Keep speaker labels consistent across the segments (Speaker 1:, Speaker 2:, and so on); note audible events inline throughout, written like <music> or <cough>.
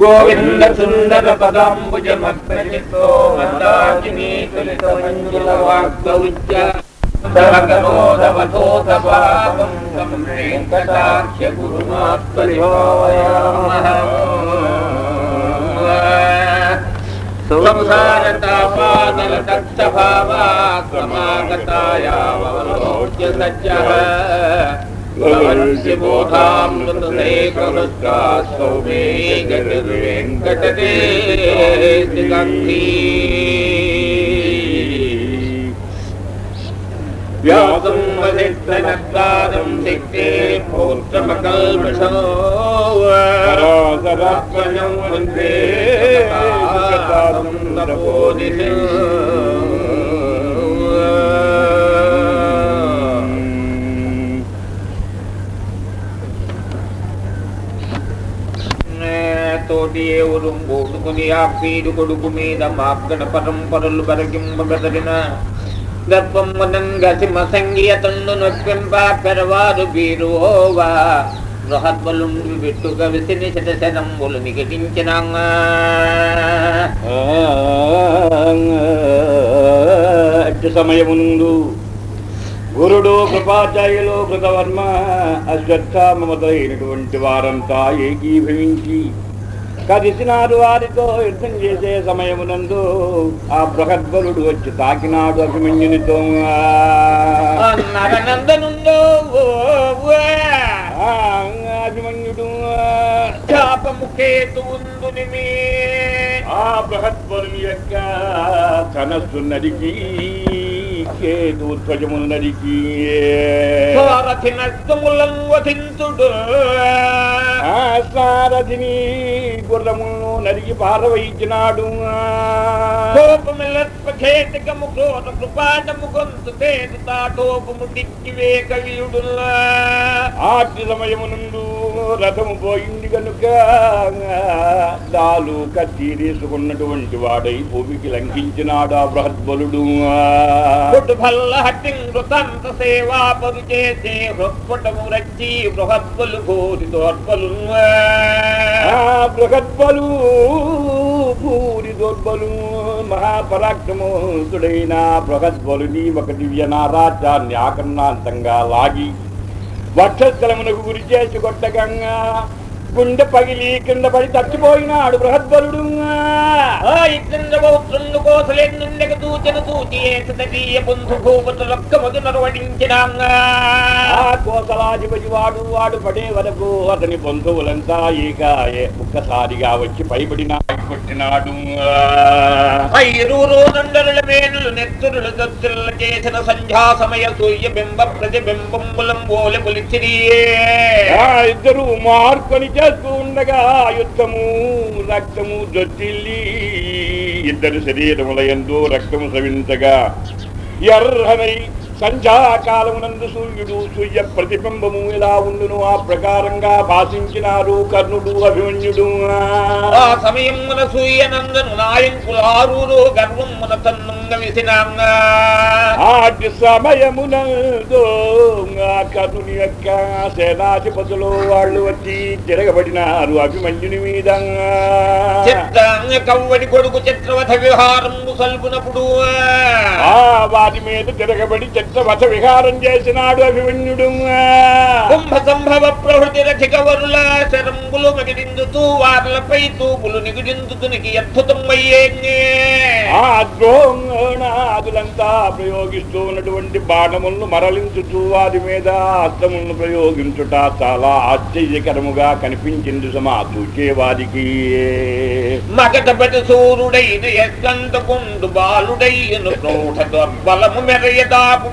Speaker 1: గోవింద సుందర పదాంబుజమత్రచితో మందాకినీ తులిత మంజుల వాగ్గౌచ్య ధవధోధవధోధపాపం తం వెంకటాఖ్య గురుమాత్మరిభావయామః సంసారతాపాదల దక్షభావా भवत्यबोधां नृतते प्रवृत्ता सौमे गतिर्वेङ्कटते दिगन्धि व्यासं वदित्तनत्तादं सिक्ते पौत्रमकल्मषोरासरात्मजं वन्दे तादं नभोदिशे కోటి తోటి ఎవరు బోటుకుని ఆ పీడు కొడుకు మీద మాగ్గడ పరంపరలు బరగింపగదరిన గర్భమ్మనంగ సింహ సంగీతంను నొప్పింప పెరవారు బీరువోవా బృహద్బలుండు బిట్టుక విసిని శతశనంబులు నిగటించిన
Speaker 2: అట్టి సమయముందు గురుడు కృపాచార్యులు కృతవర్మ అశ్వత్థామ అయినటువంటి వారంతా ఏకీభవించి కదిసినారు వారితో యుద్ధం చేసే సమయమునందు ఆ బృహద్బలుడు వచ్చి తాకినాడు అభిమన్యునితో. అభిమన్యుడు. ఆ బృహద్బలుని యొక్క ధనస్సు నరికి కేతు ధ్వజమును నరికి
Speaker 1: సారథి నష్టములను వధించుడు
Speaker 2: సారథిని గుర్రమును నరికి పారవయించినాడు
Speaker 1: కోపమిలత్పఖేతికము క్రోధ కృపాటము గొంతు తేదు తాటోపము దిక్కివే కవియుడుల్లా
Speaker 2: ఆటి సమయమునందు రథము పోయింది కనుక దాలు కత్తి తీసుకున్నటువంటి వాడై భూమికి లంఘించినాడు ఆ బృహద్బలుడు.
Speaker 1: బృహద్బలు భూరి దోర్బలు.
Speaker 2: మహాపరాక్రమోతుడైన బృహద్బలుని ఒక దివ్య నారాజ్యాన్ని ఆకర్ణాంతంగా లాగి වට්ටත් කළමනක ගුරුජයච කොට්ටගංගා గుండె పగిలి కింద పడి చచ్చిపోయినాడు బృహద్బలుడు కోసలాధిపతి వాడు వాడు పడే వరకు అతని బంధువులంతా ఏకాయే ఒక్కసారిగా వచ్చి పైబడినా కొట్టినాడు
Speaker 1: నండరుల మేనులు నెత్తురులు దత్తుల చేసిన సంధ్యా సమయ సూర్య బింబ ప్రతిబింబంబులం బోలె
Speaker 2: ఆ ఇద్దరు మార్కొని చేస్తూ ఉండగా యుద్ధము రక్తము జొచ్చిల్లి ఇద్దరు శరీరముల ఎందు రక్తము సవించగా ఎర్రనై సంధ్యాకాలమునందు సూర్యుడు సూర్య ప్రతిబింబము ఎలా ఉండును. ఆ ప్రకారంగా భాషించినారు కర్ణుడు అభిమన్యుడు.
Speaker 1: ఆ సమయమున సూర్యనందను నాయంకులారూరు గర్వమున తన్నుంగ విసినాంగ.
Speaker 2: ఆటి సమయమునందు ఆ కర్ణుని యొక్క సేనాధిపతులు వాళ్ళు వచ్చి తిరగబడినారు అభిమన్యుని మీద.
Speaker 1: కవ్వడి కొడుకు చిత్రవథ విహారము సల్పునప్పుడు.
Speaker 2: ఆ వాటి మీద తిరగబడి చిత్రవథ విహారం చేసినాడు అభిమన్యుడు
Speaker 1: కుంభ సంభవ ప్రహృతి రథిక వరుల శరంబులు మగిడిందుతూ వార్లపై తూపులు నిగుడిందుతునికి అద్భుతం అయ్యే
Speaker 2: ఆ ద్రోణాదులంతా ప్రయోగిస్తూ ఉన్నటువంటి బాణములను మరలించుతూ వారి మీద అస్త్రములను ప్రయోగించుట చాలా ఆశ్చర్యకరముగా కనిపించింది సమా చూచేవారికి
Speaker 1: మగధపతి సూర్యుడైన ఎస్కంతకుండు బాలుడైన ప్రౌఢ దుర్బలము మెరయదాపుటయు
Speaker 2: ఆ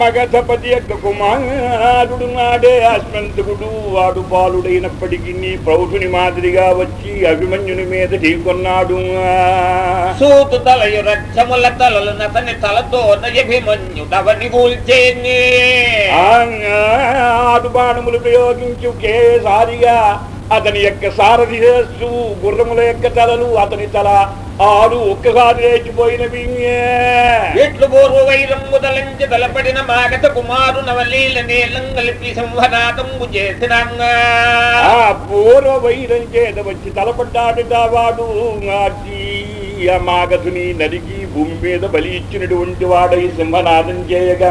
Speaker 2: మగధపతి యొక్క కుమారుడు నాడే అశ్వంతకుడు వాడు బాలుడైనప్పటికీ ప్రౌఢుని మాదిరిగా వచ్చి అభిమన్యుని మీద ఢీకొన్నాడు.
Speaker 1: సూతు తలయు రచ్చముల తలలు నతని తలతో నయభిమన్యుడవని కూల్చేని
Speaker 2: ఆడు బాణములు ప్రయోగించి ఒకేసారిగా అతని యొక్క సారథి గుర్రముల యొక్క తలలు అతని తల ఆరు ఒక్కసారి లేచిపోయినవి.
Speaker 1: ఎట్లు పూర్వ వైరం ముదలంచి తలపడిన మాగత కుమారు నవలీల నీలం కలిపి సంహనాదంబు చేసినంగా.
Speaker 2: ఆ పూర్వ వైరం చేత వచ్చి తలపడ్డాడు వాడు ఆ మాగధుని నరికి భూమి మీద బలి ఇచ్చినటువంటి వాడై సింహనాదం చేయగా.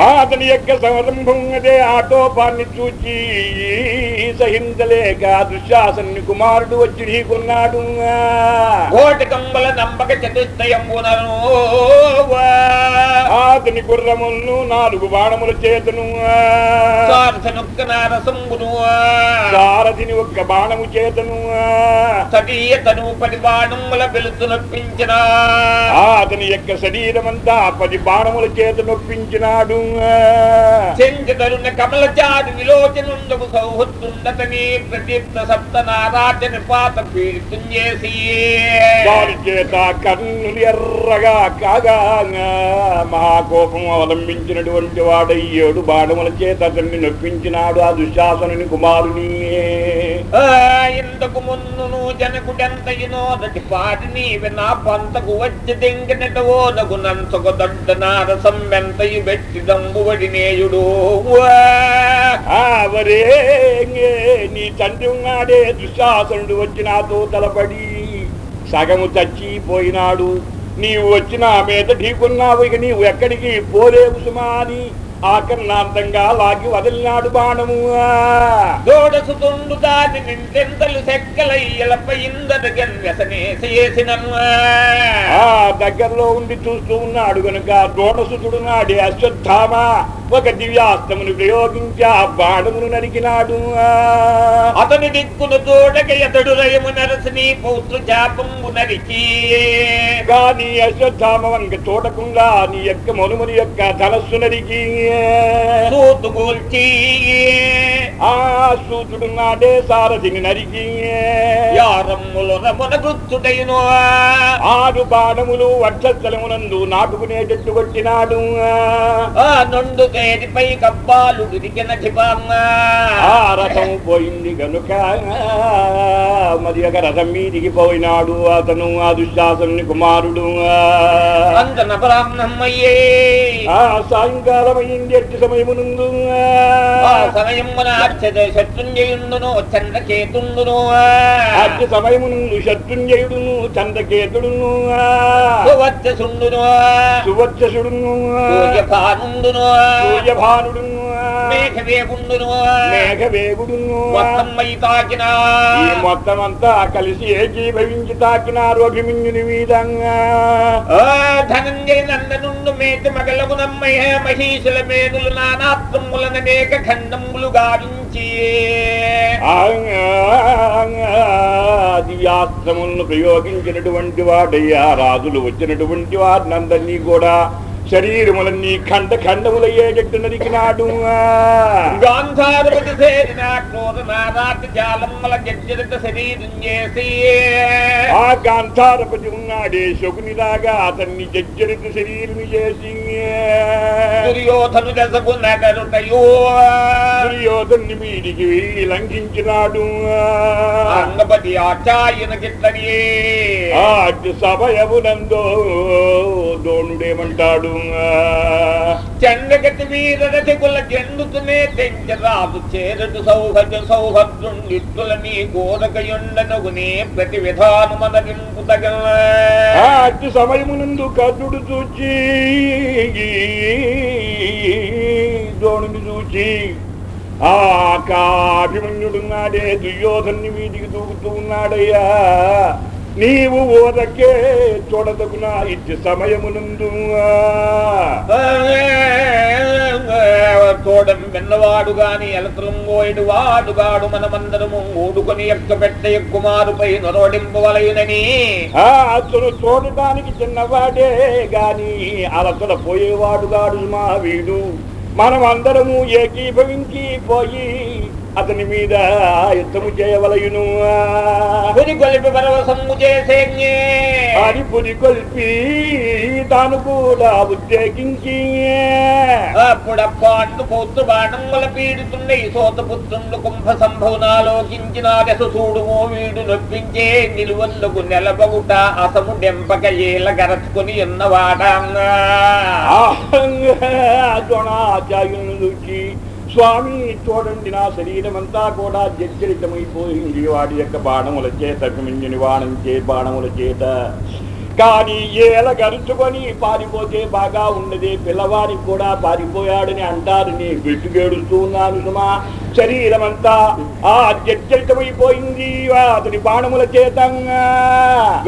Speaker 1: దుశ్శాసన
Speaker 2: అతని యొక్క సంరంభం అదే ఆటోపాన్ని చూచి సహించలేక దుశ్శాసన్ని కుమారుడు వచ్చి ఢీకున్నాడు
Speaker 1: కోటి కంబల నంబక చతుష్టయంబునను
Speaker 2: అతని గుర్రములను నాలుగు బాణముల చేతను.
Speaker 1: నారసంబును
Speaker 2: సారథిని ఒక్క బాణము చేతను
Speaker 1: తటీయ తను పది బాణముల వెలుతు నొప్పించిన
Speaker 2: అతని యొక్క శరీరమంతా పది బాణముల చేత నొప్పించినాడు.
Speaker 1: చెంచదరుణ కమల చారు విలోచనుండకు సౌహృత్తుండతని ప్రదీప్త సప్త నారాజ నిపాత పీడితం చేసి.
Speaker 2: వారి చేత కన్నులు ఎర్రగా కాగా మహాకోపం అవలంబించినటువంటి వాడై ఏడు బాణముల చేత అతన్ని నొప్పించినాడు. ఆ దుశ్శాసనుని కుమారుని.
Speaker 1: ఇంతకు మున్నును జనకుడెంతయునో నటి పాటిని నా పంతకు వచ్చి దెంగినటవో నగు నంతకు దొడ్డ నారసం మెంతయు పెట్టి దంబువడినేయుడు
Speaker 2: ఆ వరే నీ తండ్రి ఉన్నాడే దుశ్శాసనుడు వచ్చి నాతో తలపడి సగము చచ్చిపోయినాడు. నీవు వచ్చి నా మీద ఢీకున్నావు ఇక నీవు ఎక్కడికి పోలేవు సుమా అని ఆకర్ణాంతంగా లాగి వదిలినాడు బాణము.
Speaker 1: దోడసుతుండు దాని చేసిన
Speaker 2: ఆ దగ్గరలో ఉండి చూస్తూ ఉన్నాడు గనుక దోడసుతుడు నాడే అశ్వత్థామ. ఒక దివ్యాస్తమును ప్రయోగించి ఆ బాణమును నరికినాడు
Speaker 1: అతని దిక్కును తోడక ఎతడు రయము నరసని పౌత్ర చాపంబు నరికి
Speaker 2: కానీ అశ్వత్థామ వంక చూడకుండా నీ యొక్క మనుమని యొక్క ధనస్సు నరికి
Speaker 1: సూతు కూల్చి
Speaker 2: ఆ సూతుడు నాడే సారథిని నరికి
Speaker 1: యారమ్ములు రమున
Speaker 2: ఆరు బాణములు వక్షస్థలమునందు నాటుకునేటట్టు కొట్టినాడు.
Speaker 1: ఆ కప్పాలు దిరిగిన క్షిపాంగ.
Speaker 2: ఆ రథం పోయింది గనుక. మరి ఒక రథం మీదికి పోయినాడు అతను ఆ దుశ్శాసనుని కుమారుడు.
Speaker 1: అంతన బ్రాహ్మణమ్మయ్యే
Speaker 2: ఆ సాయంకాలం అయింది ఎట్టి సమయమునందు.
Speaker 1: ఆ సమయమున అర్చద శత్రుంజయుండును చంద్రకేతుండును.
Speaker 2: అట్టి సమయమునందు శత్రుంజయుడును చంద్రకేతుడును.
Speaker 1: సువర్చసుడును. సూర్యభానుండును.
Speaker 2: సూర్యభానుడును
Speaker 1: మేఘవేగుండును.
Speaker 2: మేఘవేగుడును
Speaker 1: మొత్తమ్మై తాకిన.
Speaker 2: ఈ మొత్తం అంతా కలిసి ఏకీభవించి తాకినారు అభిమన్యుని విధంగా
Speaker 1: ధనంజయ నందనుండు మేటి మగలగునమ్మయ్య మహీషుల మేనులు నానాత్రములననేక ఖండములు గావించి.
Speaker 2: దివ్యాస్త్రములను ప్రయోగించినటువంటి వాడయ్యా రాజులు వచ్చినటువంటి వారినందరినీ కూడా శరీరములన్నీ ఖండ ఖండములయ్యేటట్టు నరికినాడు
Speaker 1: గాంధారపతి సేరిన క్రోధ నారాటి జాలమ్మల జడ్జరిత శరీరం చేసి.
Speaker 2: ఆ గాంధారపతి ఉన్నాడే శకునిలాగా అతన్ని జజ్జరిత శరీరం చేసి.
Speaker 1: దుర్యోధను దశకు నగరుటయో.
Speaker 2: దుర్యోధన్ని మీదికి వెళ్ళి లంఘించినాడు.
Speaker 1: అంగపతి ఆచార్యున గిట్లనే
Speaker 2: సమయమునందో దోణుడేమంటాడు?
Speaker 1: చండగతి వీరరతి కుల జండుతునే తెంచరాదు చేరటు సౌహజ సౌహద్రుండిత్తుల నీ గోరకయుండనగునే ప్రతి విధాను మనరింపు తగల
Speaker 2: సమయమునందు కర్ణుడు చూచి ద్రోణుని చూచి ఆ కాభిమన్యుడున్నాడే దుర్యోధన్ని వీటికి దూకుతూ ఉన్నాడయ్యా. నీవు ఓదకే చూడదగునా ఇట్టి సమయమునందు.
Speaker 1: తోడం విన్నవాడు గాని ఎలతలం పోయిడు వాడుగాడు మనమందరము ఊడుకొని ఎక్క పెట్ట ఎక్కుమారుపై నరోడింపవలయునని
Speaker 2: ఆ అతను చూడటానికి చిన్నవాడే గాని అలసల పోయేవాడు గాడు మా వీడు. మనం అందరము ఏకీభవించి పోయి అతని మీద యుద్ధము చేయవలయును
Speaker 1: పురి పరవశము చేసే
Speaker 2: అని పురి కొల్పి తాను కూడా ఉద్రేకించి
Speaker 1: అప్పుడప్పాండు పౌత్ర బాణముల పీడుతున్న ఈ సోతపుత్రుండు కుంభ సంభవనాలోకించిన దశ చూడుమో వీడు నొప్పించే నిలువల్లకు నెలబగుట అసము డెంపక ఏల గరచుకొని
Speaker 2: ద్రోణాచార్యులను చూచి స్వామి చూడండి నా శరీరం అంతా కూడా జర్జరితమైపోయింది వాడి యొక్క బాణముల చేత మింజుని బాణం చే బాణముల చేత. కానీ ఏల గరుచుకొని పారిపోతే బాగా ఉన్నది పిల్లవాడికి కూడా పారిపోయాడని అంటారు. నీ వెట్టుగేడుస్తూ ఉన్నాను సుమా. శరీరం అంతా ఆ జర్జరితమైపోయింది అతని బాణముల చేతంగా.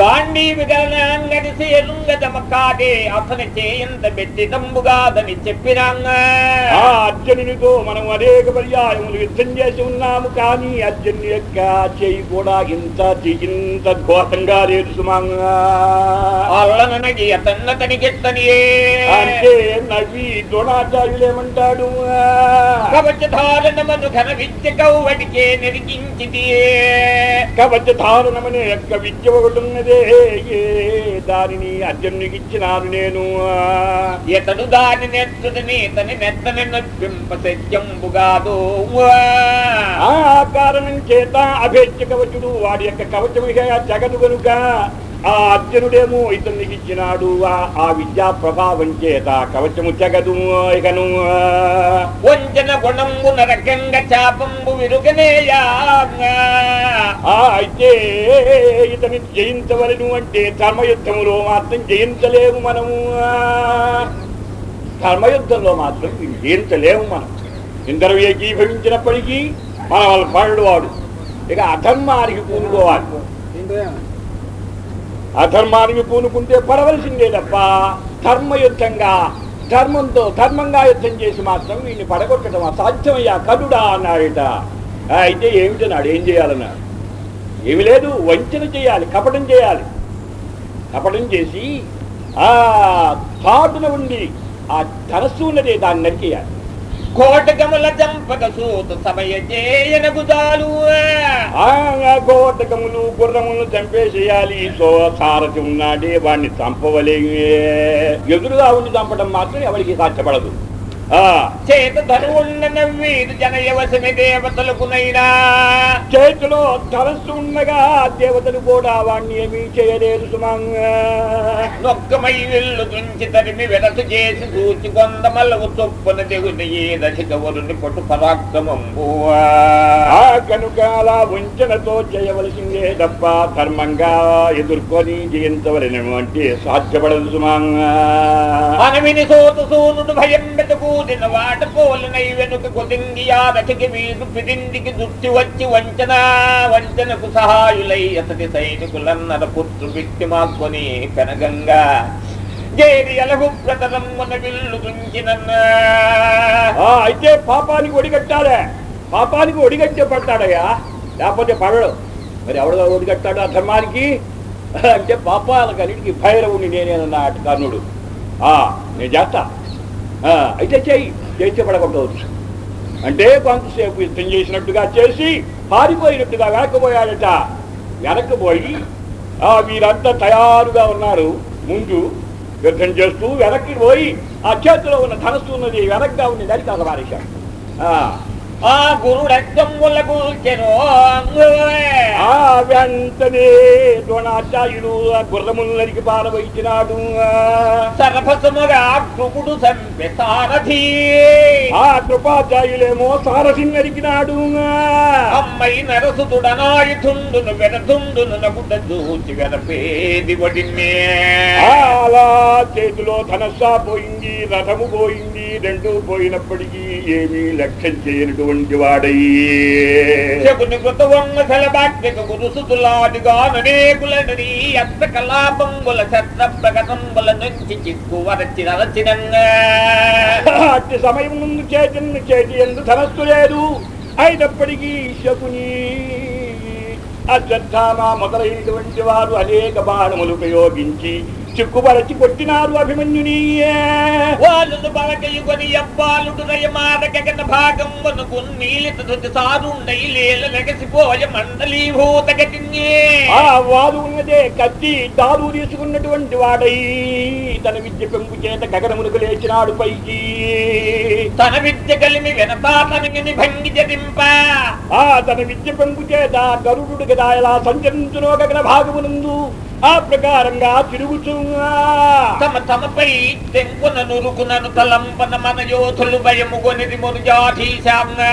Speaker 1: గాంధీ విగలనంగడిసి ఎలుంగ జమకాదే అతని చేయంత బెట్టిదంబుగాదని చెప్పినాంగా.
Speaker 2: ఆ అర్జునునితో మనం అనేక పర్యాయములు యుద్ధం చేసి ఉన్నాము. కానీ అర్జునుని యొక్క చేయి కూడా ఇంత ఇంత ఘోరంగా లేదు సుమంగా.
Speaker 1: అల్లననగి అతన్నతనికెత్తని
Speaker 2: అంటే నవ్వి ద్రోణాచార్యులు ఏమంటాడు?
Speaker 1: కవచధారణమను ఘన విద్య కౌవడికే నెరిగించిది
Speaker 2: కవచ ధారణమనే యొక్క విద్య ఒకటి ఉన్నదే ఏ దానిని అర్జునునికి ఇచ్చినాను నేను.
Speaker 1: ఇతడు దాని నెత్తుదని తని నెత్తని నొప్పింప సత్యంబుగాదు
Speaker 2: ఆ కారణం చేత అభేచ్య కవచుడు వాడి యొక్క కవచము జగదు కనుక ఆ అర్జునుడేమో ఇతనికి ఇచ్చినాడు. ఆ- ఆ విద్యా ప్రభావం చేత కవచము జగదు ఇకను.
Speaker 1: వంచన గుణంబు నరకంగ చాపంబు విరుగనేయా.
Speaker 2: ఆ అయితే ఇతని జయించవలను అంటే ధర్మయుద్ధములో మాత్రం జయించలేము మనము. ధర్మయుద్ధంలో మాత్రం జయించలేము మనం. ఇందరు ఏకీభవించినప్పటికీ మన వాళ్ళ పనుడు వాడు. ఇక అధర్మానికి పూనుకోవాలి. అధర్మానికి పూనుకుంటే పడవలసిందే తప్ప ధర్మయుద్ధంగా ధర్మంతో ధర్మంగా యుద్ధం చేసి మాత్రం వీడిని పడగొట్టడం అసాధ్యమయ్యా కడుడా అన్నాడట. అయితే అయితే ఏమిటన్నాడు ఏం చేయాలన్నాడు ఏమి లేదు వంచన చేయాలి కపటం చేయాలి. కపటం చేసి ఆ థాటున ఉండి ఆ ధనస్సు ఉన్నదే దాన్ని నరికేయాలి.
Speaker 1: కోటకముల చంపక సూత సమయ చేయనకు కోటకములు
Speaker 2: ఆ గుర్రములు చంపేసేయాలి. సో సారథి ఉన్నాడే వాడిని చంపవలే ఎదురుగా ఉండి చంపడం మాత్రం ఎవరికి సాధ్యపడదు.
Speaker 1: చేత ధనువుండన వీరు జనయవసమి దేవతలకునైనా
Speaker 2: చేతిలో ధనస్సు ఉండగా దేవతలు కూడా వాణ్ణి ఏమీ చేయలేదు సుమంగా
Speaker 1: వెళ్ళు తుంచి తరిమి వెడసు చేసి సూచి కొందమల్లకు చొప్పున తెగుని ఏ దశకవరుని పొట్టు పరాక్రమంబు.
Speaker 2: ఆ కనుక అలా వంచనతో చేయవలసిందే తప్ప ధర్మంగా ఎదుర్కొని జయించవలెను సాధ్యపడదు సుమంగ
Speaker 1: అనవిని సోత సూనుడు భయం కూడిన వాట పోలనై వెనుక కొదింగి ఆ రచకి వీరు పిదిండికి దుట్టి వచ్చి వంచన వంచనకు సహాయులై అతడి సైనికులన్నర పుత్రు బిట్టి మాక్కొని పెనగంగా జేరి అలహు ప్రతరమ్మన విల్లు తుంచినన్నా
Speaker 2: అయితే పాపానికి ఒడిగట్టాలే. పాపానికి ఒడిగట్టే పడతాడయ్యా. లేకపోతే పడడు. మరి ఎవడో ఒడిగట్టాడు ఆ ధర్మానికి? అంటే పాపాలకన్నిటికీ భైరవుని నేనేనన్నాడు కర్ణుడు. ఆ నేను చేస్తా అయితే చేయి చేస్తే పడకపోవచ్చు అంటే కొంతసేపు యుద్ధం చేసినట్టుగా చేసి పారిపోయినట్టుగా వెనక్కిపోయాడట. వెనక్కిపోయి ఆ వీరంతా తయారుగా ఉన్నారు. ముందు యుద్ధం చేస్తూ వెనక్కి పోయి ఆ చేతిలో ఉన్న ధనస్సు ఉన్నది వెనక్గా ఉంది అది కాక పారేశాడు ఆ,
Speaker 1: గురుడక్కమ్ముల కూల్చెను
Speaker 2: ఆ వెంటనే ద్రోణాచార్యులు ఆ గుర్రములు నరికి పారవయించినాడు
Speaker 1: సరఫసముగా కృపుడు సంపె సారథి.
Speaker 2: ఆ కృపాచార్యులేమో సారథి నరికినాడు
Speaker 1: అమ్మై నరసుతుడనాయుధుండును వెనదుండును నగుట దూచి వెనపేది వడిన్నే
Speaker 2: అలా చేతిలో ధనస్సా పోయింది రథము పోయింది రెండు పోయినప్పటికీ ఏమీ లక్ష్యం చేయనటువంటి వాడయ్యే
Speaker 1: శకుని కృత వంగ సెలబాట్యక గురుసుతులాదిగాననేకులని కలాపంబుల శత్ర ప్రకటంబుల నుంచి చిక్కు వరచి నరచినంగా
Speaker 2: అట్టి సమయం ముందు చేతి చేతి ఎందు ధనస్సు లేదు. అయినప్పటికీ శకుని అశ్వత్థామ మొదలైనటువంటి వారు అనేక బాణములు ఉపయోగించి చిక్కుబరచి కొట్టినారు అభిమన్యుని.
Speaker 1: వాళ్ళను బలకయుకొని అబ్బాలుడు నయమాద గగన భాగం వనుకు నీలిత ధృతి సారుండై లేల లగసిపోయ మండలీభూత గతిన్యే.
Speaker 2: ఆ వారు ఉన్నదే కత్తి దారు తీసుకున్నటువంటి వాడై తన విద్య పెంపు చేత గగనమునకు లేచినాడు పైకి.
Speaker 1: తన విద్య కలిమి వెనతాతనిని భంగి జరింప.
Speaker 2: ఆ తన విద్య పెంపు చేత గరుడు కదా ఎలా సంచరించునో గగన భాగమునందు. ఆ ప్రకారంగా తిరుగుతున్నా
Speaker 1: తమ తమపై తెంపున నురుకునను తలంపన మన యోధులు భయము కొనిది మురుజాధీశాంగా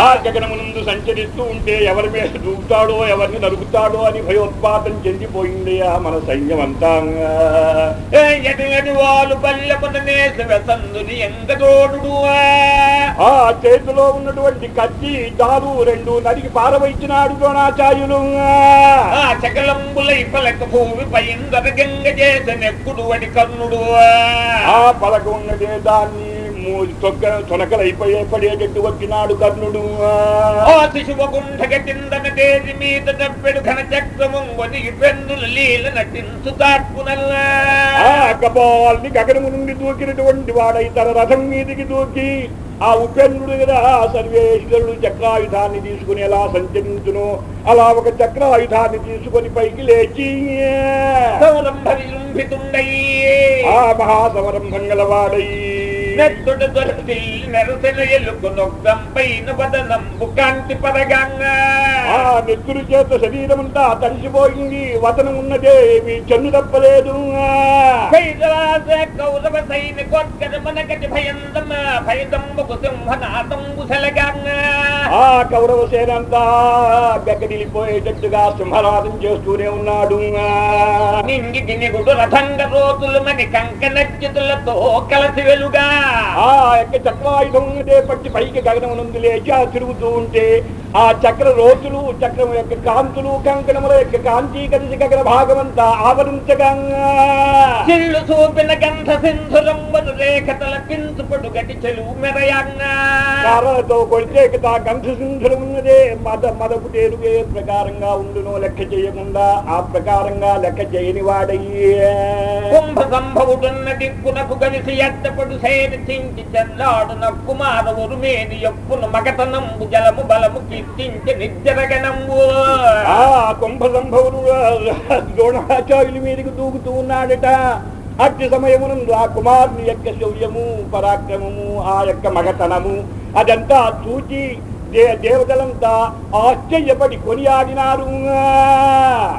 Speaker 2: ఆ గగనమునందు సంచరిస్తూ ఉంటే ఎవరి మీద దూకుతాడో ఎవరిని నరుకుతాడో అని భయోత్పాతం చెందిపోయింది ఆ మన సైన్యం అంతా
Speaker 1: వాళ్ళు పల్లెమున నేస వెసందుని ఎంగదోడు
Speaker 2: ఆ చేతిలో ఉన్నటువంటి కత్తి దారు రెండు నరికి పారవైచినాడు ద్రోణాచార్యులు.
Speaker 1: ఆ చకలంబులై పలక భూమి కర్ణుడు.
Speaker 2: ఆ పలక ఉన్నదే దాన్ని తొక్క తొనకలైపోయే పడేటట్టు వచ్చినాడు కర్ణుడు.
Speaker 1: ఆ చిందన తేజి మీద తప్పెడు ఘన చక్రము వని పెన్నుల లీల నటించు తాట్పునల్లా
Speaker 2: ఆ కపాల్ని గగనము నుండి దూకినటువంటి వాడై తన రథం మీదికి దూకి ఆ ఉపేంద్రుడు కదా ఆ సర్వేశ్వరుడు చక్రాయుధాన్ని తీసుకుని ఎలా సంచరించును. అలా ఒక చక్రాయుధాన్ని తీసుకొని పైకి లేచి ఆ మహాసమరంభం గలవాడై.
Speaker 1: నెత్తుడు దొరికి నెరసిన ఎలుగు నొగ్గం పైన బదనంబు కాంతి పరగంగా
Speaker 2: ఆ నెత్తురు చేత శరీరమంతా తడిసిపోయింది వతనం ఉన్నదే ఏమీ చెన్ను తప్పలేదు
Speaker 1: కౌరవ సైనికోత్కర మనకటి భయందమ భయదంబకు సింహనాదంబు సెలగంగా
Speaker 2: ఆ కౌరవ సేన అంతా గగ్గడిల్లిపోయేటట్టుగా సింహరాధం చేస్తూనే ఉన్నాడు
Speaker 1: నింగి గినిగుడు రథంగ రోజులు మని కంకణజ్యుతులతో కలిసి వెలుగా
Speaker 2: ఆ యొక్క చక్రాయుధం పట్టి పైకి గగనమునందు లేచి ఆ తిరుగుతూ ఉంటే ఆ చక్ర రోతులు చక్రం యొక్క కాంతులు కంకణముల యొక్క కాంతి కలిసి గగన భాగమంతా ఆవరించగా
Speaker 1: చిల్లు చూపిన గంధ సింధురంబను రేఖ తలపించుపడు గటి చెలువు మెరయంగా.
Speaker 2: కారణతో కొడితే తా గంధ సింధులు ఉన్నదే మద మదపు తేలుగే ప్రకారంగా ఉండునో లెక్క చేయకుండా ఆ ప్రకారంగా లెక్క చేయని వాడయ్యే.
Speaker 1: కుంభ సంభవుడున్న దిక్కునకు గలిసి ఎత్తపడు సేన చించి చెల్లాడున కుమారవురు మేని ఎప్పును మగతనంబు జలము బలము కీర్తించి నిజ్జరగనంబు
Speaker 2: ఆ కుంభ సంభవుడు ద్రోణాచార్యుల మీదకి దూకుతూ ఉన్నాడట. అట్టి సమయమునందు ఆ కుమారుని యొక్క శౌర్యము పరాక్రమము ఆ యొక్క మగతనము అదంతా చూచి దేవతలంతా ఆశ్చర్యపడి కొనియాడినారు.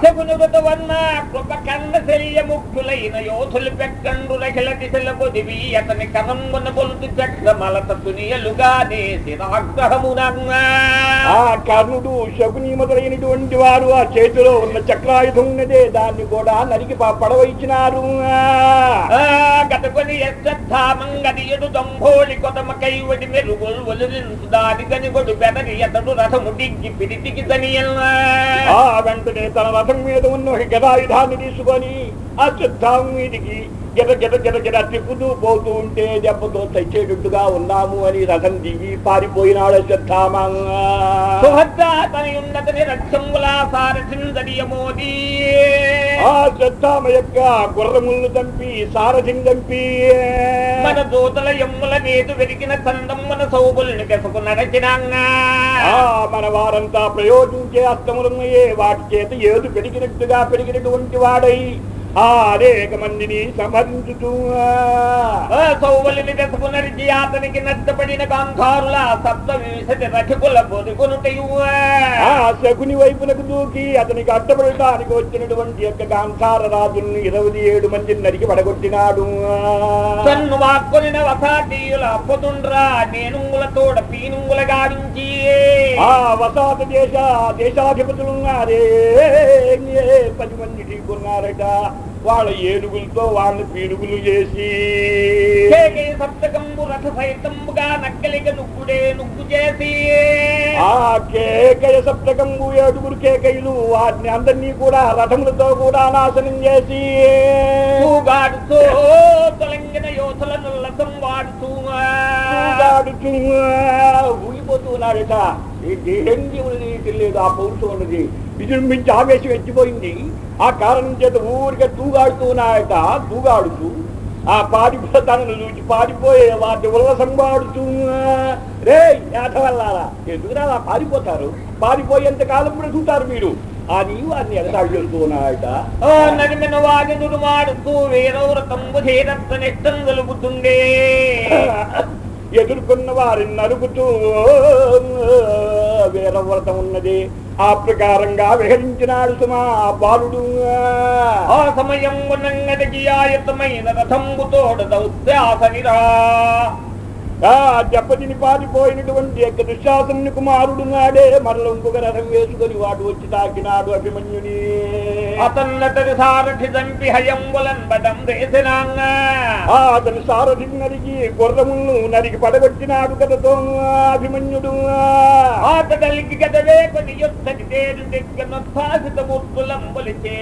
Speaker 1: శకునుడుత వన్న కృప కన్న శల్య ముఖ్యులైన యోధులు పెక్కండు రహిల దిశల పొదివి అతని కరంబున బొలుతు చక్రమలత తునియలుగా నేసిరాగ్రహమునంగా
Speaker 2: ఆ కర్ణుడు శకుని మొదలైనటువంటి వారు ఆ చేతిలో ఉన్న చక్రాయుధం ఉన్నదే దాన్ని కూడా నరికి ప- పడవైచినారు
Speaker 1: గతకొని ఎశ్రద్ధామంగదియుడు దంభోళి కొతమ కైవడి మెరుగులు ఒలిరించు దాని బెదరి అతడు రథము డిగ్గి పిడిటికి దనియల్లా.
Speaker 2: ఆ వెంటనే తన రథం మీద ఉన్న ఒక గదాయుధాన్ని తీసుకొని ఆ యుద్ధం మీదికి గిర గిర గిర గిర తిప్పుతూ పోతూ ఉంటే దెబ్బతో తెచ్చేటట్టుగా ఉన్నాము అని రథం దిగి పారిపోయినాడు ఆ శ్రద్ధామ యొక్క గుర్రములను చంపి సారథిని చంపి.
Speaker 1: మన దూతల ఎమ్ముల నేదు వెరిగిన చందమ్మన సౌబుల్ని పెసకు నడచినాంగా.
Speaker 2: మన వారంతా ప్రయోగించే అస్తములున్నాయే వాటి చేత ఏదు పెరిగినట్టుగా పెరిగినటువంటి వాడై ఆ అనేక మందిని సంహరించుతూ
Speaker 1: సౌబలిని పెసకు నడిచి అతనికి నష్టపడిన గాంధారుల సప్త విశతి రథకుల బొదుకునుటయు
Speaker 2: ఆ. శకుని వైపునకు దూకి అతనికి అడ్డపడటానికి వచ్చినటువంటి యొక్క గాంధార రాజుల్ని ఇరవై ఏడు మందిని నరికి పడగొట్టినాడు
Speaker 1: తన్ను వాక్కొనిన వసాటీయుల అప్పతుండ్రా నేనుంగుల తోడ పీనుంగుల గావించి
Speaker 2: ఆ వసాత దేశ దేశాధిపతులున్నారే పది మంది ఢీకున్నారట. వాళ్ళ ఏనుగులతో వాళ్ళ పీనుగులు చేసి.
Speaker 1: కేకే సప్తకంబు రథ సైతంబుగా నక్కలిక నుగ్గుడే నుగ్గు చేసి.
Speaker 2: ఆ కేకయ సప్తకంబు ఏడుగురు కేకయులు వాటిని అందరినీ కూడా రథములతో కూడా నాశనం చేసి.
Speaker 1: తొలంగిన యోధుల నుల్లసం వాడుతూ.
Speaker 2: ఊగిపోతున్నాడట ఈ దేహం లేదు ఆ పౌరుషం ఉన్నది. విజృంభించి ఆవేశం ఎత్తిపోయింది. ఆ కారణం చేత ఊరికే తూగాడుతున్నాయట తూగాడుతూ. ఆ పారిపోతాను చూసి పారిపోయే వాటి ఉల్లసం పాడుతూ రే యాదవల్లారా ఎందుకురా అలా పారిపోతారు? పారిపోయేంత కాలం బ్రతుకుతారు మీరు. అని వారిని ఎగతాడు చేస్తూ ఉన్నాయట.
Speaker 1: ఓ నడిమిన వాడి నుడుమాడుతూ వీరవ్రతంబు ధీరత్వ నిష్టం <laughs>
Speaker 2: ఎదుర్కొన్న వారిని నరుకుతూ వీరవ్రతం ఉన్నది ఆ ప్రకారంగా విహరించినాడు సుమా ఆ బాలుడు.
Speaker 1: ఆ సమయం ఉన్నంగటికి ఆయతమైన దౌత్యాసనిరా
Speaker 2: ఆ దెబ్బతిని పారిపోయినటువంటి యొక్క దుశ్శాసనుని కుమారుడు నాడే మరల ఇంకొక రథం వేసుకొని వాడు వచ్చి తాకినాడు అభిమన్యుని.
Speaker 1: అతన్నతడి సారథి దంపి హయంబులన్ బడం రేసినాంగా
Speaker 2: ఆ అతని సారథి నరికి గుర్రములను నరికి పడగొట్టినాడు కదతో అభిమన్యుడు.
Speaker 1: ఆతడలికి గదవే కొని యుద్ధకి తేరు దిగ్గన మూర్తులంబులిచే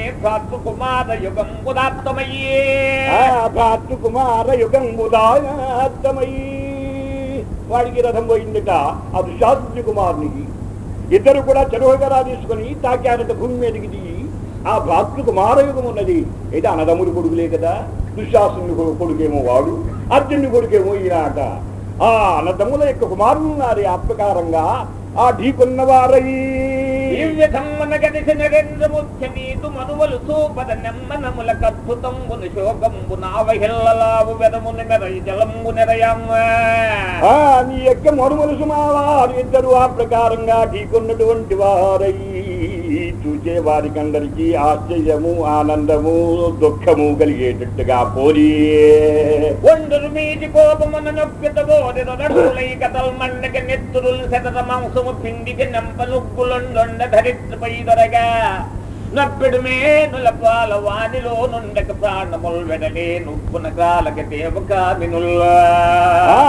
Speaker 1: యుగం ఉదాత్తమయ్యే
Speaker 2: వాడికి రథం పోయిందిట ఆ దుశ్శాసనుని కుమారునికి. ఇద్దరు కూడా చెరువుగరా తీసుకొని తాకారట భూమి మీదకి దిగి. ఆ భాతృ కుమారయుగం ఉన్నది. అయితే అన్నదమ్ముడు కొడుకులే కదా. దుశ్శాసనుని కొ- కొడుకేమో వాడు అర్జునుని కొడుకేమో ఈనాట. ఆ అన్నదమ్ముల యొక్క కుమారులు ఉన్నారు. ఆ ప్రకారంగా ఆ
Speaker 1: నిరయమ్మ
Speaker 2: ఆ నీ యొక్క మరుమలుసు వారు ఇద్దరు ఆ ప్రకారంగా ఢీకొన్నటువంటి వారై చూచే వారికందరికీ ఆశ్చర్యము ఆనందము దుఃఖము కలిగేటట్టుగా పోరి
Speaker 1: ఒండురు మీది కోపమున నొప్పిత నడులై కథల్ మండక నెత్తురులు శతత మాంసము పిండికి నెంప నుగ్గులొండొండ ధరిత్రపై దొరగా. నప్పెడు మేనుల పాల వానిలో నుండక ప్రాణముల్ వెడలే నుప్పున కాలక దేవకామినుల్లా
Speaker 2: ఆ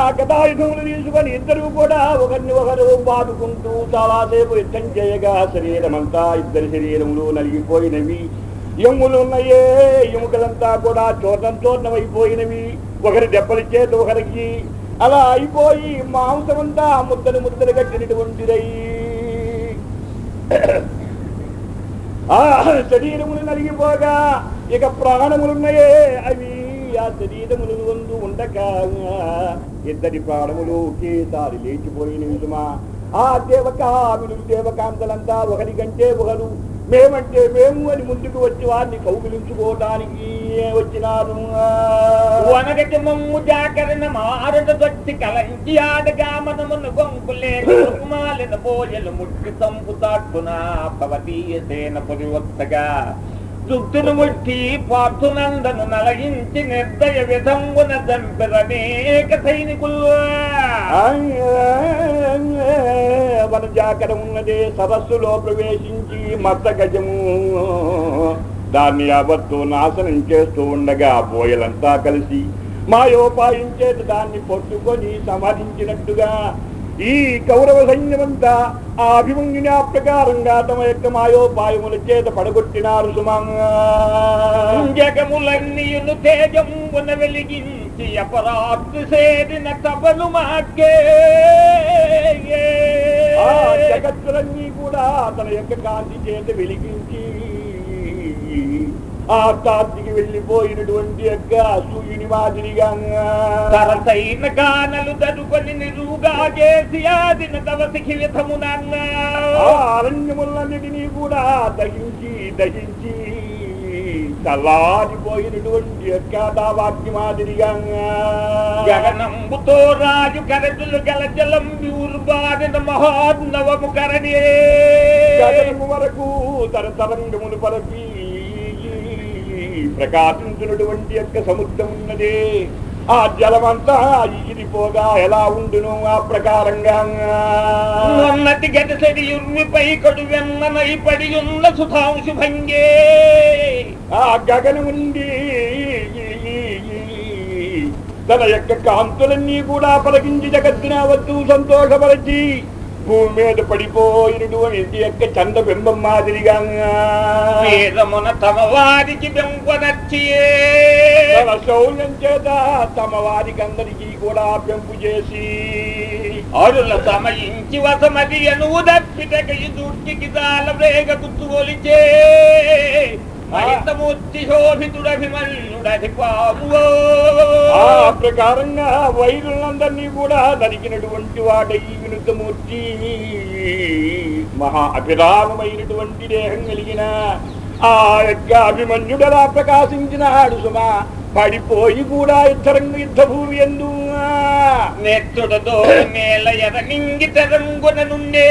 Speaker 2: తీసుకొని ఇద్దరు కూడా ఒకరిని ఒకరు బాదుకుంటూ చాలాసేపు యుద్ధం చేయగా శరీరమంతా ఇద్దరి శరీరములు నలిగిపోయినవి. ఎములు ఉన్నాయే ఎముకలంతా కూడా చూర్ణం చూర్ణమైపోయినవి. ఒకరి దెబ్బలు చేతి ఒకరికి అలా అయిపోయి మాంసమంతా ముద్దలు ముద్దలు కట్టినటువంటిదై ఆ శరీరములు నలిగిపోగా ఇక ప్రాణములున్నాయే. అవి ఆ శరీరములు వందు ఉండక ఇద్దరి ప్రాణములు ఒకేసారి లేచిపోయిన సుమా ఆ దేవకాములు దేవకాంతలంతా ఒకరి కంటే ఒకరు. మేమంటే మేము అని ముందుకు వచ్చి వారిని కౌగిలించుకోవడానికి వచ్చినారు
Speaker 1: వనగటి మమ్ము జాకరణ మారట దొచ్చి కలంచి ఆడగా మనమును గొంకులే కుమాలిన బోయలు ముట్టి సంపు తాట్టున భవతీయ సేన పురివత్తగా దుగ్ధును ముట్టి పార్థునందను నలగించి నిర్దయ దంపెరనేక సైనికులు
Speaker 2: ఉన్నదే సరస్సులో ప్రవేశించి మత్త గజము దాన్ని యావత్తు నాశనం చేస్తూ ఉండగా బోయలంతా కలిసి మాయోపాయం చేత దాన్ని పట్టుకొని సమాధించినట్టుగా ఈ కౌరవ సైన్యమంతా ఆ అభిమన్యుని ఆ ప్రకారంగా తమ యొక్క మాయోపాయముల చేత పడగొట్టినారు సుమంగా
Speaker 1: జగములన్నీయును తేజంబున వెలిగించి అపరాధి సేరిన సభలు మాకే.
Speaker 2: జగత్తులన్నీ కూడా తన యొక్క కాంతి చేత వెలిగించి ఆ తాత్తికి వెళ్ళిపోయినటువంటి యొక్క సూర్యుని మాదిరిగా
Speaker 1: తరసైన కానలు దరుకొని నిరుగా చేసి ఆదిన దవసికి విధమునన్న
Speaker 2: అరణ్యములన్నిటినీ కూడా దహించి దహించి చల్లారిపోయినటువంటి యొక్క దావాగ్ని మాదిరిగా
Speaker 1: గగనంబుతో రాజు కరజులు గల జలం ఊరుబారిన మహోన్నవము కరణే.
Speaker 2: గగనము వరకు తన తరంగములు పరపి ప్రకాశించినటువంటి యొక్క సముద్రం ఉన్నదే. ఆ జలమంతా ఈరిపోగా ఎలా ఉండును ఆ ప్రకారంగా?
Speaker 1: ఉన్నతి గతసరి యుర్మిపై కడు వెన్ననై పడి ఉన్న సుధాంశు భంగే.
Speaker 2: ఆ గగనము నుండి తన యొక్క కాంతులన్నీ కూడా పలకించి జగత్తున వస్తూ సంతోషపరచి భూమి మీద పడిపోయినటువంటి యొక్క చంద్రబింబం మాదిరిగా.
Speaker 1: వేదమున తమ వారికి బెంపనచ్చియే
Speaker 2: తన శౌర్యం చేత తమ వారికి అందరికీ కూడా పెంపు చేసి.
Speaker 1: అరుల సమయించి వసమది అనువు దప్పిటకయి దుర్టికి జాల వేగ పాము
Speaker 2: ఆ ప్రకారంగా వైరులందరినీ కూడా నరికినటువంటి వాడై వినుతమూర్తి. మహా అభిరామమైనటువంటి దేహం కలిగిన ఆ యొక్క అభిమన్యుడలా ప్రకాశించినాడు సుమా. పడిపోయి కూడా యుద్ధరంగ యుద్ధ భూమి ఎందు.
Speaker 1: నెత్తుడతో నేల ఎరనింగి తెరంగున నుండే.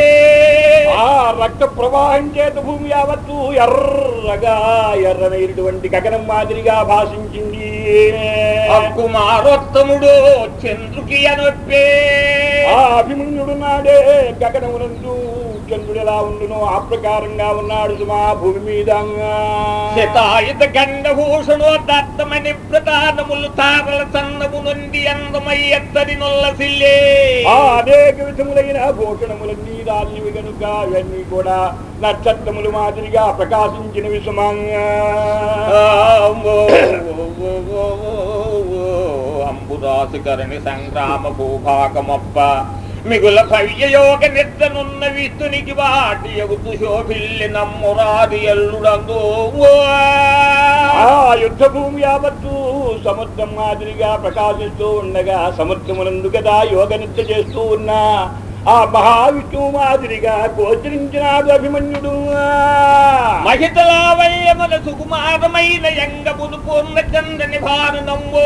Speaker 2: ఆ రక్త ప్రవాహం చేత భూమి యావత్తు ఎర్రగా ఎర్రనైనటువంటి గగనం మాదిరిగా భాషించింది.
Speaker 1: కుమారోత్తముడు చంద్రుకి అనొప్పే.
Speaker 2: ఆ అభిమన్యుడు నాడే గగనమునందు. చంద్రుడు ఎలా ఉండునో ఆ ప్రకారంగా ఉన్నాడు సుమా భూమి మీద
Speaker 1: శతాయుధ గండభూషణో దత్తమని ప్రధానములు తారల సన్నము నుండి అందమై ఎత్తడి నొల్లసిల్లే
Speaker 2: ఆ అనేక విధములైన భూషణములన్నీ దాల్నివి కనుక ఇవన్నీ కూడా నక్షత్రములు మాదిరిగా ప్రకాశించినవి సుమంగా
Speaker 1: అంబుదాసుకరణి సంగ్రామ భూభాగమప్ప మిగుల భవ్యయోగ నిద్రనున్న విస్తునికి వాటి ఎగుతు శోభిల్లి నమ్మురాది ఎల్లుడందు.
Speaker 2: యుద్ధ భూమి యావత్తు సముద్రం మాదిరిగా ప్రకాశిస్తూ ఉండగా సముద్రమునందు కదా యోగ నిద్ర చేస్తూ ఉన్నా ఆ మహావిష్ణువు మాదిరిగా గోచరించినాడు అభిమన్యుడు.
Speaker 1: మహితలావయ్యముల సుకుమారమైన యంగమును పూర్ణ చంద్రని భానునమ్మో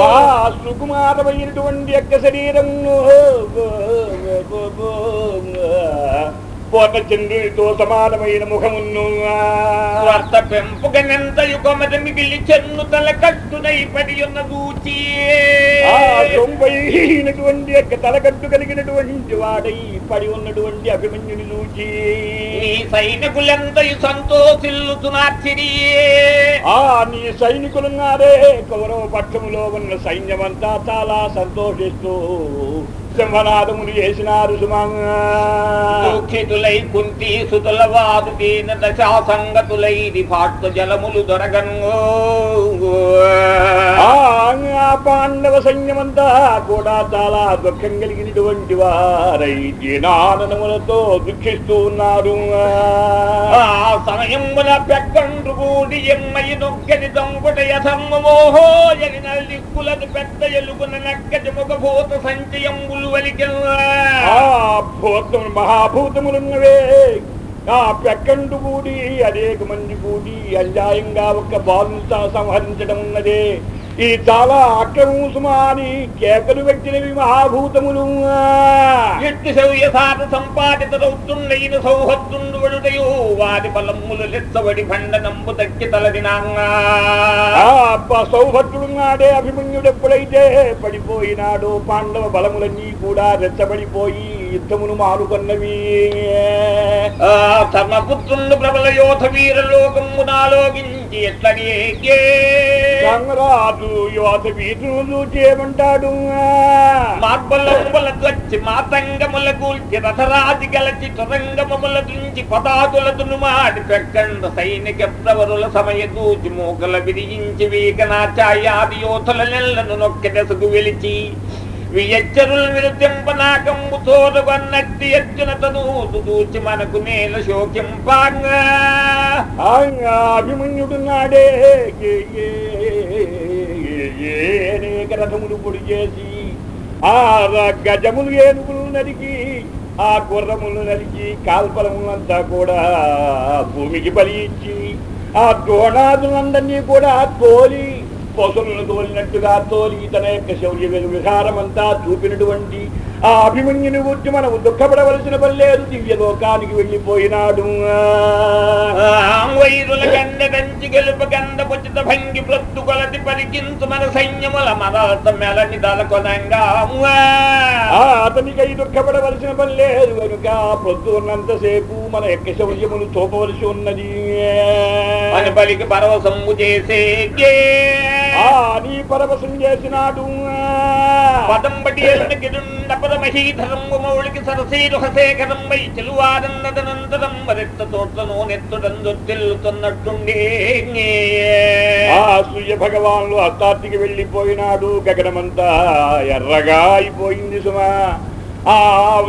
Speaker 2: మహా సుకుమారమైనటువంటి యొక్క శరీరమును. పూర్ణచంద్రునితో సమానమైన ముఖమును
Speaker 1: స్వార్థ పెంపుగనెంతయు కొమద మిగిలి చెన్ను తల కట్టునై పడి ఉన్న దూచి
Speaker 2: ఆ సొంపైనటువంటి యొక్క తలకట్టు కలిగినటువంటి వాడై పడి ఉన్నటువంటి అభిమన్యుని చూచి
Speaker 1: నీ సైనికులెంతయు సంతోషిల్లుతునార్చిరి.
Speaker 2: ఆ నీ సైనికులున్నారే కౌరవ పక్షములో ఉన్న సైన్యమంతా చాలా సంతోషిస్తూ సింహనాదములు చేసినారు సుమంగా
Speaker 1: దుఃఖితులై కుంతి సుతుల వాదు దీన దశా సంగతులైది పాట్టు జలములు దొరగను
Speaker 2: పాండవ సైన్యమంతా కూడా చాలా దుఃఖం కలిగినటువంటి వారై దీనానందములతో దుఃఖిస్తూ ఉన్నారు.
Speaker 1: ఆ సమయమున పెక్కండ్రు కూడి ఎమ్మయి నొక్కని దొంగుట యథమ్మోహో దిక్కులను పెద్ద ఎలుగున నక్కటి ముఖభూత సంచయంబులు వలికె
Speaker 2: ఆ భూతములు మహాభూతములున్నవే. ఆ పెక్కండు కూడి అనేక మంది కూడి అన్యాయంగా ఒక బాలుని సంహరించడం ఉన్నదే. ఈ చాలా అక్రమము సుమాని కేకలు పెట్టినవి మహాభూతములు.
Speaker 1: ఎట్టి శౌర్యసాత సంపాదిత రౌతుండైన సౌహద్దుండు వడుటయు వారి బలమ్ములు లెత్తబడి భండనంబు తక్కి తలదినాంగా.
Speaker 2: అబ్బ సౌభద్రుడు నాడే అభిమన్యుడు ఎప్పుడైతే పడిపోయినాడో పాండవ బలములన్నీ కూడా రెచ్చబడిపోయి యుద్ధమును మానుకొన్నవి.
Speaker 1: ఆ ధర్మపుత్రుండు ప్రబల యోధ వీర నాలోకించి ఎట్లని
Speaker 2: గంగరాజు యువత వీధులు చూచేమంటాడు
Speaker 1: మార్బలంబల వచ్చి మాతంగముల కూల్చి రథరాజి గలచి తురంగముల దుంచి పదాదులతును మాడి పెక్కండ సైనిక ప్రవరుల సమయ దూచి మూకల విరియించి వీకనాచాయాది యోధుల నెల్లను నొక్కి దశకు వెలిచి వియచ్చరుల విరుద్ధింపనాకంబు తోడుగొన్నట్టి ఎత్తున తదూతు దూచి మనకు నేల శోకింపాంగా.
Speaker 2: నాడే. అనేక రథములు పొడి చేసి ఆ గజములు ఏనుగులు నరికి ఆ గుర్రములు నరికి కాల్పలములంతా కూడా భూమికి బలి ఇచ్చి ఆ ద్రోణాదులందరినీ కూడా తోలి పశువులను తోలినట్టుగా తోలి తన యొక్క శౌర్య విహారమంతా చూపినటువంటి ఆ అభిమన్యుని గురించి మనము దుఃఖపడవలసిన పనిలేదు దివ్య లోకానికి వెళ్ళిపోయినాడు.
Speaker 1: వైరుల గండ కంచి గెలుప గండ పుచ్చిత భంగి ప్రొత్తు కొలతి పరికించు మన సైన్యముల మరత మెలని దలకొనంగా.
Speaker 2: అతనికై దుఃఖపడవలసిన పని లేదు. కనుక ప్రొద్దు ఉన్నంతసేపు మన యొక్క శౌర్యమును చూపవలసి ఉన్నది.
Speaker 1: అని పలికి పరవసంబు చేసే
Speaker 2: ఆ నీ పరవశం చేసినాడు
Speaker 1: పదం బటి ఎల్న గిరుండ పరమహీధరంబు మౌళికి సరసీరు హసేకరం వై చెలువాదన్నదనంతరం మరెత్త తోట్లను నెత్తుడందొత్తిల్లుతున్నట్టుండే
Speaker 2: ఆ సూర్య భగవానులు అస్తార్తికి వెళ్ళిపోయినాడు. గగనమంతా ఎర్రగా అయిపోయింది సుమా. ఆ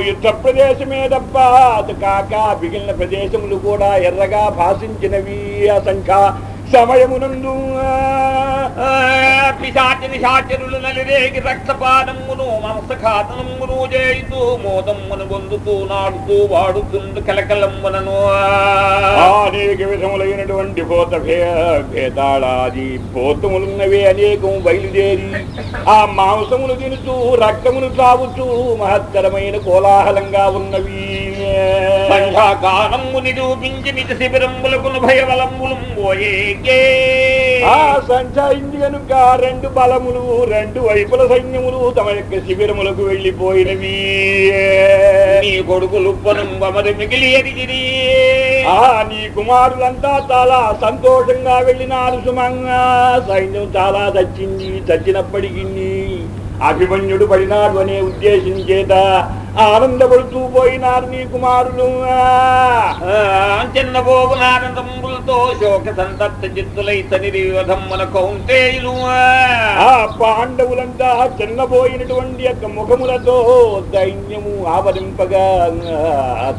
Speaker 2: యుద్ధ ప్రదేశమే తప్ప అది కాక మిగిలిన ప్రదేశములు కూడా ఎర్రగా భాషించినవి అసంఖ్య సమయమునందు
Speaker 1: పిశాచని శాచరులు నలిరేగి రక్తపానమును మాంసఘాతనమును చేయుతూ మోదమ్మును పొందుతూ నాడుతూ వాడుతుండు కలకలమ్మునను
Speaker 2: అనేక విధములైనటువంటి పోత భే- భేదాళాది భూతములున్నవే అనేకం బయలుదేరి ఆ మాంసములు తినుతూ రక్తమును త్రాగుతూ మహత్తరమైన కోలాహలంగా ఉన్నవి.
Speaker 1: సంధ్యాకాలము నిరూపించి నిజ శిబిరములకు భయబలములు
Speaker 2: ఆ సంచయింది కనుక రెండు బలములు రెండు వైపుల సైన్యములు తమ యొక్క శిబిరములకు వెళ్ళిపోయినవి.
Speaker 1: నీ కొడుకులు మిగిలి ఎదిగిరి
Speaker 2: ఆ నీ కుమారులంతా చాలా సంతోషంగా వెళ్ళినారు సుమంగా. సైన్యం చాలా చచ్చింది చచ్చినప్పటికీ అభిమన్యుడు పడినాడు అనే ఉద్దేశం చేత ఆనందపడుతూ పోయినారు నీ కుమారులు.
Speaker 1: చిన్నబోగు నానందములతో శోక సంతప్త చిత్తులై తనిరివధమ్మన కౌంతేయులు.
Speaker 2: ఆ. పాండవులంతా చిన్నబోయినటువంటి యొక్క ముఖములతో సైన్యము ఆవరింపగా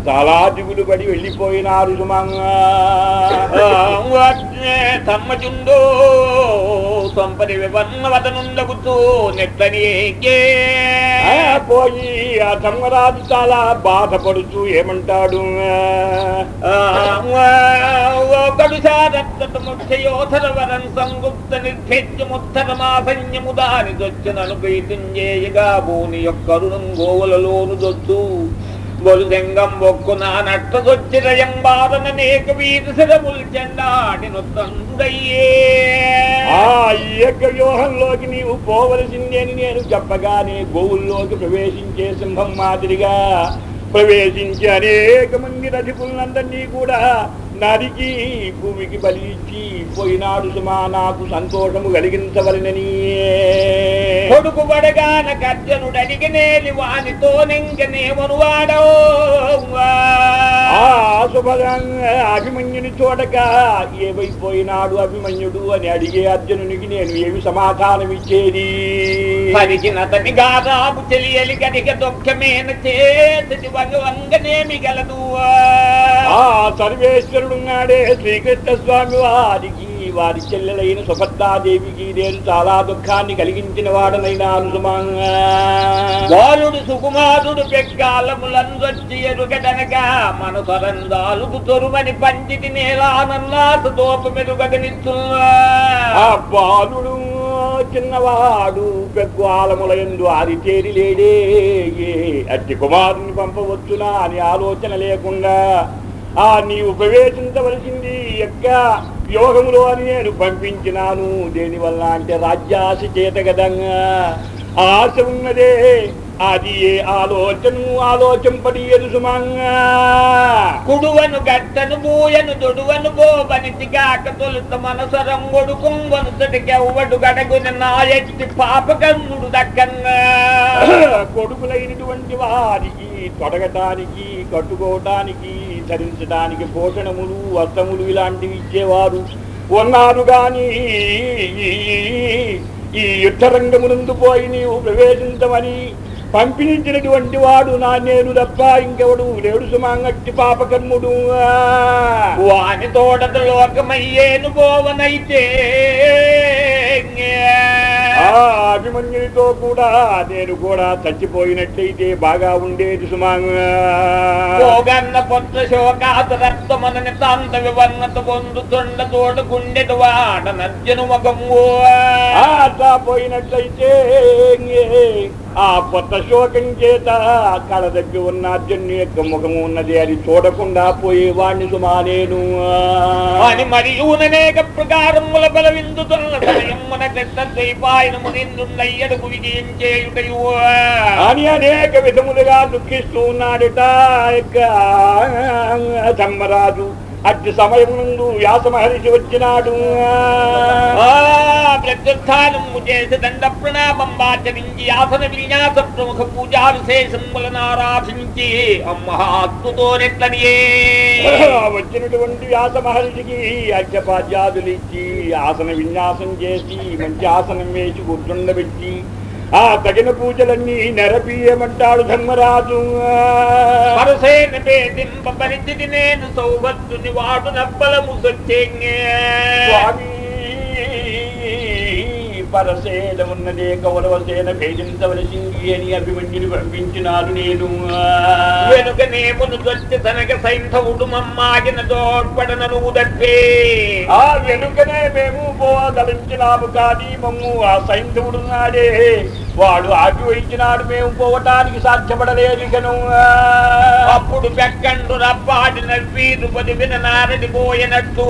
Speaker 2: చాలా దిగులు పడి వెళ్ళిపోయినారు సుమంగా
Speaker 1: తమ్మచుండో సంపరి వివన్న వదనుండగుతూ నెట్లని
Speaker 2: పోయి ఆ ధర్మరాజు చాలా బాధపడుతూ ఏమంటాడు?
Speaker 1: సంగుప్త నిర్భేద్యముత్తరమాసన్యము దాని దొచ్చినను ప్రీతింజేయగా భూని యొక్క రుణం గోవులలోను దొచ్చు బొలుదెంగం ఒక్కున బొక్కున నట్టదొచ్చిరయం బారననేక వీధి సిరముల్
Speaker 2: ఆ యొక్క వ్యూహంలోకి నీవు పోవలసిందేని నేను చెప్పగానే గోవుల్లోకి ప్రవేశించే సింహం మాదిరిగా ప్రవేశించి అనేక మంది రథికులందరినీ కూడా నరికి భూమికి బలిచ్చి పోయినాడు సుమా నాకు సంతోషము కలిగించవలనని.
Speaker 1: కొడుకు బడగాన కర్జనుడడిగనేలి వానితో నెంగనేమను వాడో
Speaker 2: అభిమన్యుని చూడక ఏమైపోయినాడు అభిమన్యుడు అని అడిగే అర్జునునికి నేను ఏమి సమాధానం ఇచ్చేది
Speaker 1: పరిచినతని గాదాపు చెలియలి కడిగ దుఃఖమేన చేతి భగవంగనేమి గలదు.
Speaker 2: ఆ సర్వేశ్వరుడున్నాడే శ్రీకృష్ణ స్వామి వారికి వారి చెల్లెలైన సుభద్రాదేవికి నేను చాలా దుఃఖాన్ని కలిగించిన వాడనైనా సుమంగా
Speaker 1: బాలుడు సుకుమారుడు పెగ్గాలములందొచ్చి ఎరుగడనగా మన సరందాలుకు తొరుమని పంచితి నేలానన్నాస దోప
Speaker 2: ఆ బాలుడు చిన్నవాడు పెగ్గు ఎందు ఆది తేరి లేడే అట్టి కుమారుని పంపవచ్చునా అని ఆలోచన లేకుండా ఆ నీవు ప్రవేశించవలసింది యొక్క యోగములో అని నేను పంపించినాను. దేనివల్ల అంటే రాజ్యాశ చేత గదంగా ఆశ ఉన్నదే. అది ఏ ఆలోచన ఆలోచింపడి ఎదుసుమంగా.
Speaker 1: కుడువను గట్టను బూయను దొడువను బోబనితి గాక తొలుత మనసరం ఒడుకుంగను తడికెవ్వడు గడగున నా ఎట్టి పాపకన్నుడు దక్కన్నా
Speaker 2: కొడుకులైనటువంటి వారికి తొడగటానికి కట్టుకోవటానికి ధరించడానికి భోషణములు వస్త్రములు ఇలాంటివి ఇచ్చేవారు. ఉన్నారు కానీ ఈ యుద్ధరంగమునందు పోయి నీవు ప్రవేశించమని పంపించినటువంటి వాడు నా నేను తప్ప ఇంకెవడు లేడు సుమాంగట్టి పాపకర్ముడు.
Speaker 1: వాని తోడత లోకమయ్యేను బోవనైతే
Speaker 2: ఆ అభిమన్యునితో కూడా నేను కూడా చచ్చిపోయినట్లయితే బాగా ఉండేది సుమాంగా.
Speaker 1: పోగన్న పొత్త శోకాత రక్తమనని తాంత వివర్ణత పొందుతుండ తోట గుండెడు వాడ నర్జను మగము.
Speaker 2: అట్లా పోయినట్లయితే ఆ కొత్త శోకం చేత కళ దగ్గర ఉన్న అర్జును యొక్క ముఖము ఉన్నది. అది చూడకుండా పోయేవాణ్ణి సుమా నేను
Speaker 1: అని మరియు అనేక ప్రకారముల బల విందుతున్న సమయమున విజయం చేయుటయు.
Speaker 2: అని అనేక విధములుగా దుఃఖిస్తూ ఉన్నాడట. యొక్క ధర్మరాజు. అట్టి సమయం నుండు వ్యాస మహర్షి వచ్చినాడు.
Speaker 1: ఆ ప్రత్యుత్థానము చేసి దండ ప్రణామం ఆచరించి ఆసన విన్యాస ప్రముఖ పూజా విశేషములను ఆరాధించి అమ్మహాత్ముతో నెట్లనియే.
Speaker 2: వచ్చినటువంటి వ్యాస మహర్షికి అర్ఘ్యపాద్యాదులు ఇచ్చి ఆసన విన్యాసం చేసి మంచి ఆసనం వేసి కూర్చుండబెట్టి ఆ తగిన పూజలన్నీ నెరపీయమంటాడు ధర్మరాజు.
Speaker 1: నేను సౌభద్రుని వాడు నప్పలము సొచ్చెంగే
Speaker 2: స్వామి పరసేన ఉన్నదే కౌరవసేన భేదించవలసింది అని అభిమన్యుని పంపించినాడు నేను.
Speaker 1: వెనుకనేమును దొచ్చి తనక సైంధవుడు మమ్మాగిన తోడ్పడనను ఉదట్టే
Speaker 2: ఆ వెనుకనే మేము పోదలించినాము కానీ మమ్ము ఆ సైంధవుడు నాడే వాడు ఆపి వహించినాడు మేము పోవటానికి సాధ్యపడలేదు ఇకను
Speaker 1: అప్పుడు పెక్కండు రప్పాడిన వీరు పది విన నారడి పోయినట్టు.